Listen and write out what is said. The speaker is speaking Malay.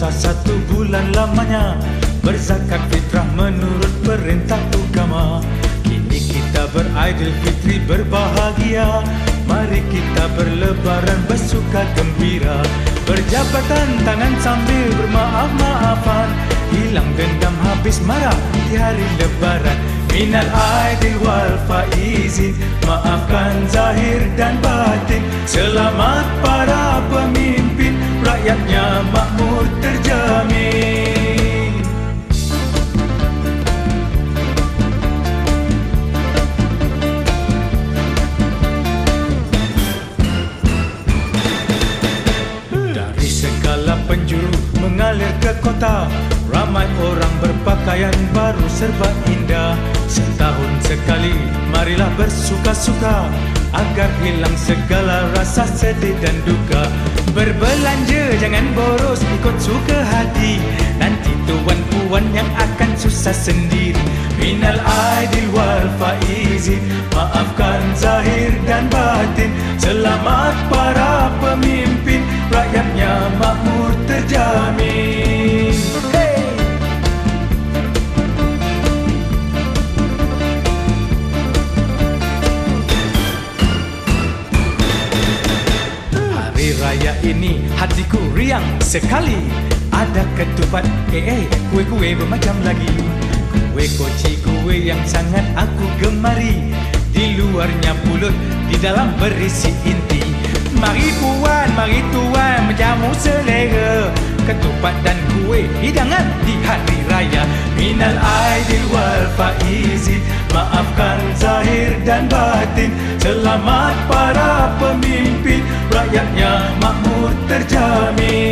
semuanya Berzakat fitrah menurut perintah agama. Kini kita beraidil fitri berbahagia. Mari kita berlebaran bersuka gembira. Berjabatan tangan sambil bermaaf-maafan. Hilang dendam habis marah di hari lebaran. Minal aidil wal faizin Maafkan zahir dan batin. Selamat para pemimpin Rakyatnya makmur penjuru mengalir ke kota. Ramai orang berpakaian baru serba indah. Setahun sekali marilah bersuka-suka Agar hilang segala rasa sedih dan duka. Berbelanja jangan boros ikut suka hati. Nanti tuan puan yang akan susah sendiri. Minal aidil wal faizin Maafkan zahir dan batin. Selamat para pemimpin Rakyatnya makmur terjamin Hey! Hari raya ini hatiku riang sekali. Ada ketupat, eh eh, kue-kue bermacam lagi. Kue koci kue yang sangat aku gemari. Di luarnya pulut, di dalam berisi inti Ketupat dan kue hidangan di hari raya. Minal aidil wal faizin Maafkan zahir dan batin. Selamat para pemimpin Rakyatnya makmur terjamin